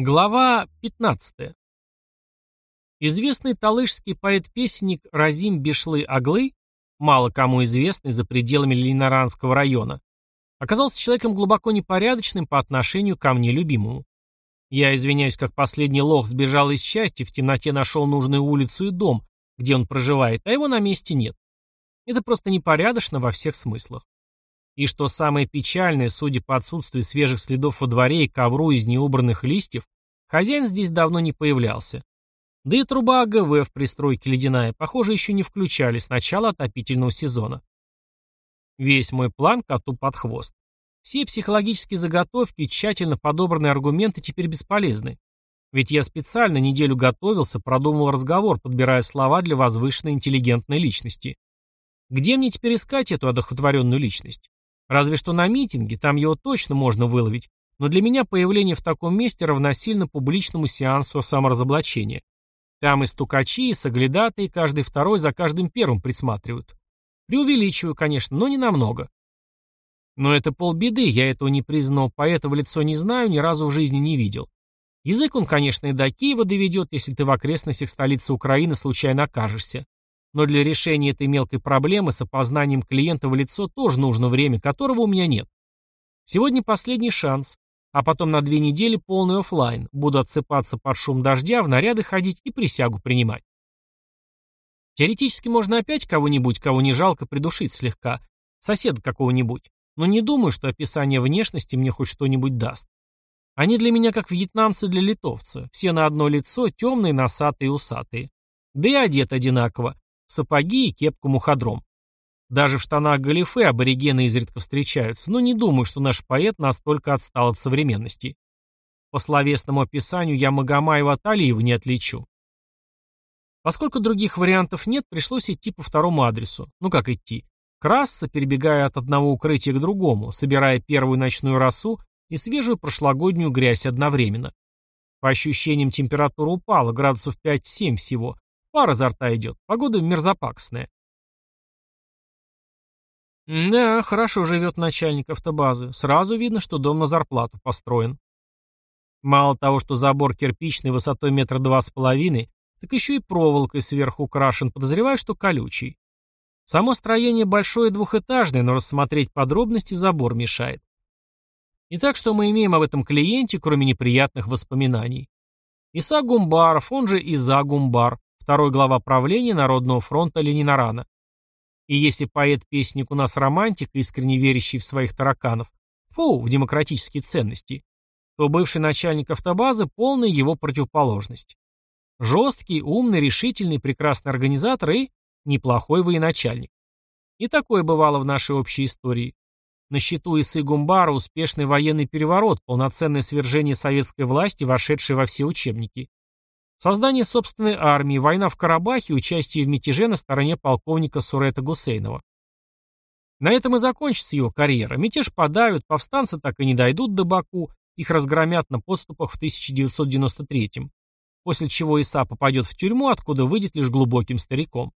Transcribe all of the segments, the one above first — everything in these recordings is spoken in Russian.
Глава 15. Известный талышский поэт-песенник Разим Бешлы-Аглы, мало кому известный за пределами Ленинаранского района, оказался человеком глубоко непорядочным по отношению ко мне любимому. Я извиняюсь, как последний лох сбежал из счастья, в темноте нашел нужную улицу и дом, где он проживает, а его на месте нет. Это просто непорядочно во всех смыслах. И что самое печальное, судя по отсутствию свежих следов во дворе и ковру из неубранных листьев, хозяин здесь давно не появлялся. Да и труба АГВ в пристройке ледяная, похоже, еще не включали с начала отопительного сезона. Весь мой план коту под хвост. Все психологические заготовки и тщательно подобранные аргументы теперь бесполезны. Ведь я специально неделю готовился, продумал разговор, подбирая слова для возвышенной интеллигентной личности. Где мне теперь искать эту одохотворенную личность? Разве что на митинге, там его точно можно выловить, но для меня появление в таком месте равносильно публичному сеансу саморазоблачения. Там и стукачи, и соглядатые, каждый второй за каждым первым присматривают. Преувеличиваю, конечно, но не намного. Но это полбеды, я этого не признал, поэта в лицо не знаю, ни разу в жизни не видел. Язык он, конечно, и до Киева доведет, если ты в окрестностях столицы Украины случайно окажешься. Но для решения этой мелкой проблемы с опознанием клиента в лицо тоже нужно время, которого у меня нет. Сегодня последний шанс, а потом на две недели полный офлайн. Буду отсыпаться под шум дождя, в наряды ходить и присягу принимать. Теоретически можно опять кого-нибудь, кого не жалко, придушить слегка. Соседа какого-нибудь. Но не думаю, что описание внешности мне хоть что-нибудь даст. Они для меня как вьетнамцы для литовца. Все на одно лицо, темные, носатые, усатые. Да и одет одинаково сапоги и кепку-мухадром. Даже в штанах галифе аборигены изредка встречаются, но не думаю, что наш поэт настолько отстал от современности. По словесному описанию я Магомаева от Алиева не отличу. Поскольку других вариантов нет, пришлось идти по второму адресу. Ну как идти? Красться, перебегая от одного укрытия к другому, собирая первую ночную росу и свежую прошлогоднюю грязь одновременно. По ощущениям температура упала, градусов 5-7 всего, Пар изо рта идет. Погода мерзопакостная. Да, хорошо живет начальник автобазы. Сразу видно, что дом на зарплату построен. Мало того, что забор кирпичный высотой метра два с половиной, так еще и проволокой сверху украшен, подозреваю, что колючий. Само строение большое двухэтажное, но рассмотреть подробности забор мешает. Итак, что мы имеем об этом клиенте, кроме неприятных воспоминаний? Иса Гумбаров, он же Иза Гумбар, второй глава правления Народного фронта Ленинарана. И если поэт-песник у нас романтик, искренне верящий в своих тараканов, фу, в демократические ценности, то бывший начальник автобазы – полная его противоположность. Жесткий, умный, решительный, прекрасный организатор и неплохой военачальник. И такое бывало в нашей общей истории. На счету Исы Гумбара успешный военный переворот, полноценное свержение советской власти, вошедшее во все учебники. Создание собственной армии, война в Карабахе, участие в мятеже на стороне полковника Сурета Гусейнова. На этом и закончится его карьера. Мятеж подавят, повстанцы так и не дойдут до Баку, их разгромят на подступах в 1993-м, после чего Иса попадет в тюрьму, откуда выйдет лишь глубоким стариком.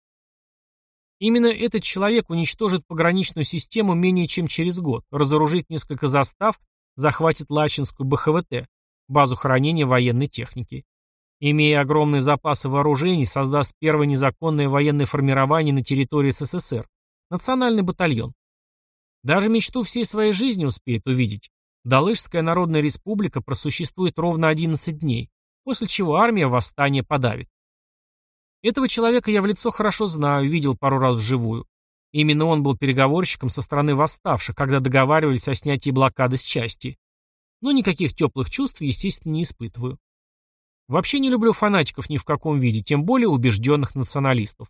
Именно этот человек уничтожит пограничную систему менее чем через год, разоружит несколько застав, захватит Лачинскую БХВТ, базу хранения военной техники. Имея огромные запасы вооружений, создаст первое незаконное военное формирование на территории СССР – национальный батальон. Даже мечту всей своей жизни успеет увидеть. Далышская Народная Республика просуществует ровно 11 дней, после чего армия восстание подавит. Этого человека я в лицо хорошо знаю, видел пару раз вживую. Именно он был переговорщиком со стороны восставших, когда договаривались о снятии блокады с части. Но никаких теплых чувств, естественно, не испытываю. Вообще не люблю фанатиков ни в каком виде, тем более убежденных националистов.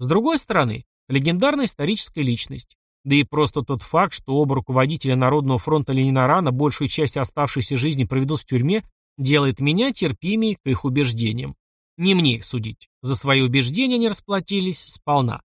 С другой стороны, легендарная историческая личность. Да и просто тот факт, что оба руководителя Народного фронта Ленинарана большую часть оставшейся жизни проведут в тюрьме, делает меня терпимее к их убеждениям. Не мне их судить. За свои убеждения они расплатились сполна.